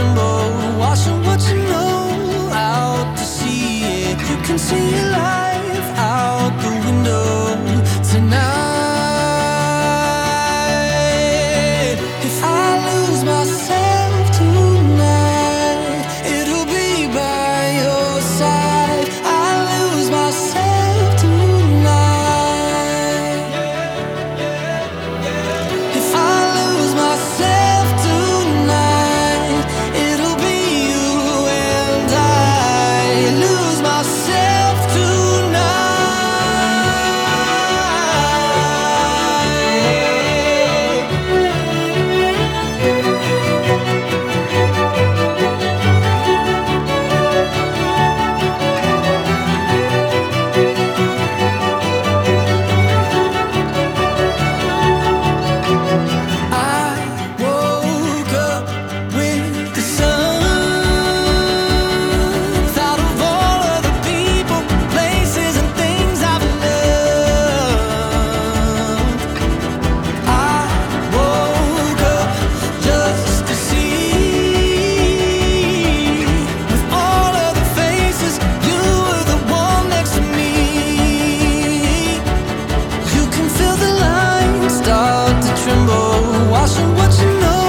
tremble, washing what you know out to sea. You can see your life out Watching what you know.